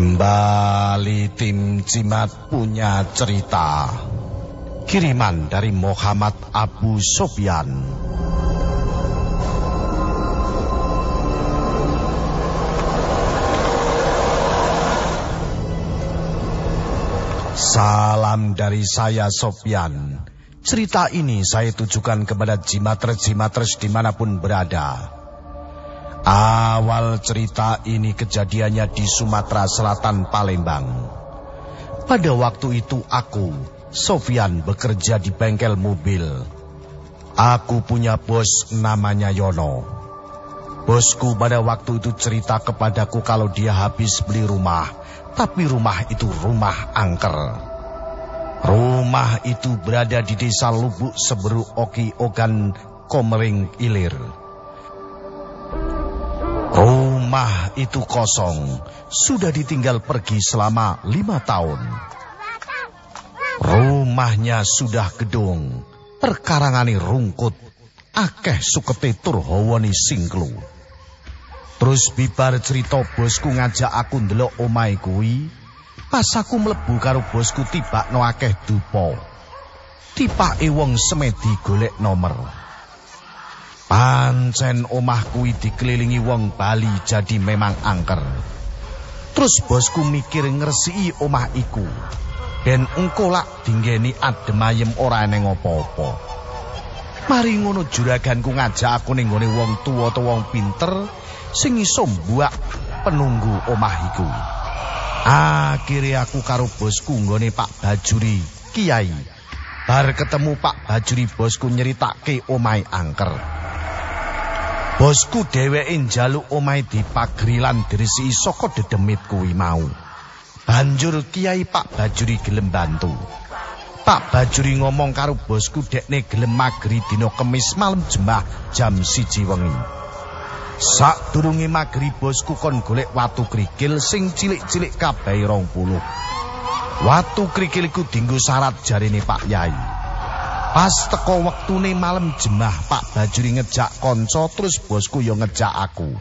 Kembali tim Cimat punya cerita. Kiriman dari Muhammad Abu Sofyan. Salam dari saya Sofyan. Cerita ini saya tujukan kepada jimatres-jimatres di mana pun berada. Awal cerita ini kejadiannya di Sumatera Selatan Palembang. Pada waktu itu aku, Sofian bekerja di bengkel mobil. Aku punya bos namanya Yono. Bosku pada waktu itu cerita kepadaku kalau dia habis beli rumah, tapi rumah itu rumah angker. Rumah itu berada di desa Lubuk Seberu Oki Ogan Komering Ilir. Rumah itu kosong, sudah ditinggal pergi selama lima tahun. Rumahnya sudah gedung, perkarangani rungkut, akeh sukete turhawani singklu. Terus bibar cerita bosku ngajak aku ndelok omai kuwi, pas aku mlebu karo bosku tibak no akeh dupo. Tipak wong semedi golek nomor. Pancen omah kuwi dikelilingi wong Bali jadi memang angker. Terus bosku mikir ngresiki omah iku. Ben engko lak dinggeni adem ayem ora eneng apa-apa. Mari ngono juraganku ngajak aku ning gone wong tuwa utawa wong pinter sing iso mbuak penunggu omah iku. Akhirnya aku karo bosku nggone Pak Bajuri, Kiai. Bar ketemu Pak Bajuri bosku nyeritake omai angker. Bosku dheweke njaluk omahe dipagri lan dirisi saka dedemit kuwi mau. Banjur Kiai Pak Bajuri gelem bantu. Pak Bajuri ngomong karo bosku dekne gelem magri dina Kamis malam Jumat jam 1 wengi. Sadurunge magri bosku kon golek watu krikil sing cilik-cilik kabeh 20. Watu krikil iku dinggo syarat jarine Pak Yai. Pas teko wektune malam jemah Pak Bajuri ngejak konco terus bosku yo ngejak aku.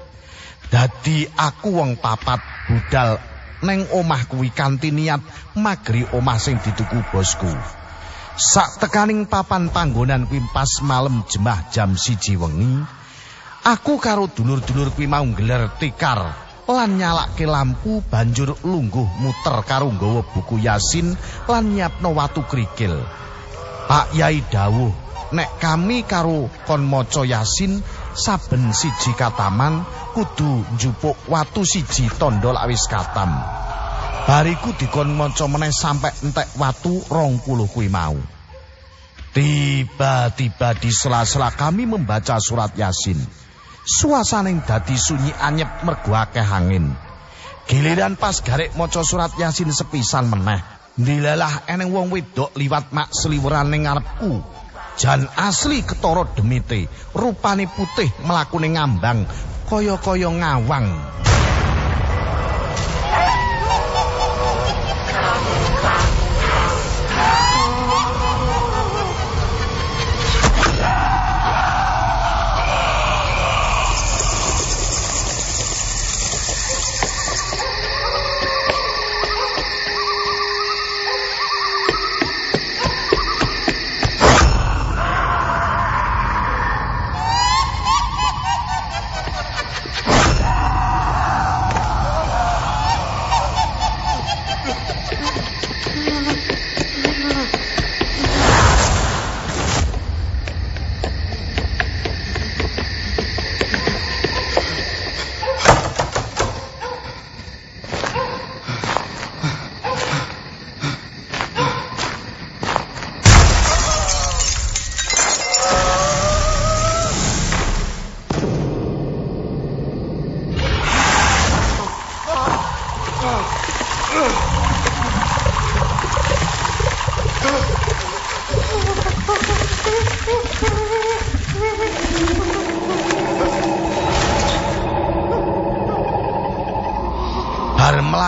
Dadi aku wong papat budal neng omah kuwi kanthi niat magri omah sing dituku bosku. Sak tekaning papan panggonan kuwi pas malam jemah jam siji wengi, aku karo dulur-dulur kuwi mau gelar tikar lan nyalakke lampu banjur lungguh muter karo nggawa buku Yasin lan nyiapno watu krikil. Pak Yai dawuh, nek kami karo kon maca Yasin saben siji kataman kudu njupuk watu siji tandha awis katam. Bariku dikon maca meneh sampe entek watu 20 kuwi mau. Tiba-tiba di sela-sela kami membaca surat Yasin. Suasaning dadi sunyi anyep mergo akeh angin. Giliran pas garek maca surat Yasin sepisan meneh, Ndilalah eneng wong wedok liwat mak seliweran ning ngarepku. Jan asli ketara demite, rupane putih mlakune ngambang kaya-kaya ngawang.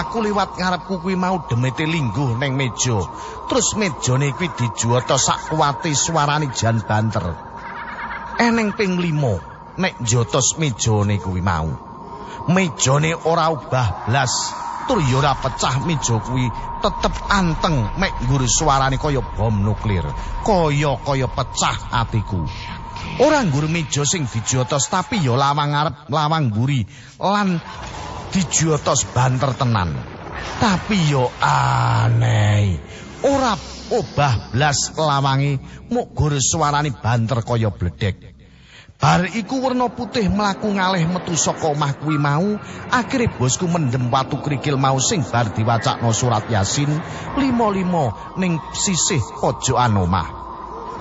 Aku liwat ngarepku kuwi mau demete lingguh neng meja. Terus mejane kuwi dijuwata sak kuwate suarane jan banter. Eneng ping 5 nek jotos mejane kuwi mau. Mejane ora ubah blas. tur ya ora pecah meja kuwi tetep anteng mek nggur suarane kaya bom nuklir kaya kaya pecah atiku ora nggur meja sing dijotos tapi ya lawang ngarep lawang mburi lan dijotos banter tenan. Tapi yo aneh. Ora obah blas lawangi muk gur suarane banter kaya bledek. Bar iku werna putih mlaku ngalih metu saka omah kuwi mau, akhire bosku mendem watu krikil mau sing bar diwacakno surat Yasin 55 ning sisih pojokan omah.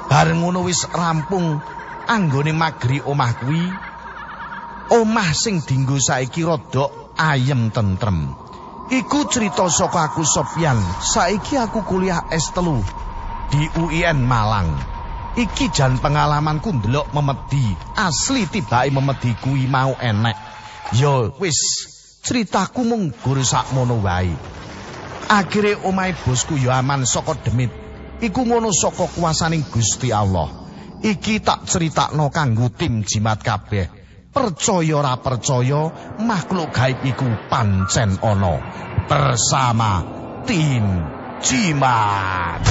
Bar ngono wis rampung anggone magri omah kuwi, omah sing dinggo saiki rada ayem tentrem. Iku cerita saka aku Sofyan, saiki aku kuliah S3 di UIN Malang. Iki jan pengalamanku ndelok memedi, asli tibake memedi kuwi mau enek. Yo wis, ceritaku mung gur sakmono wae. Akhire omahe bosku yo aman saka demit. Iku ngono saka kuasaning Gusti Allah. Iki tak critakno kanggo tim jimat kabeh. Percaya ora percaya, makhluk gaib iku pancen ana bersama tim jimat.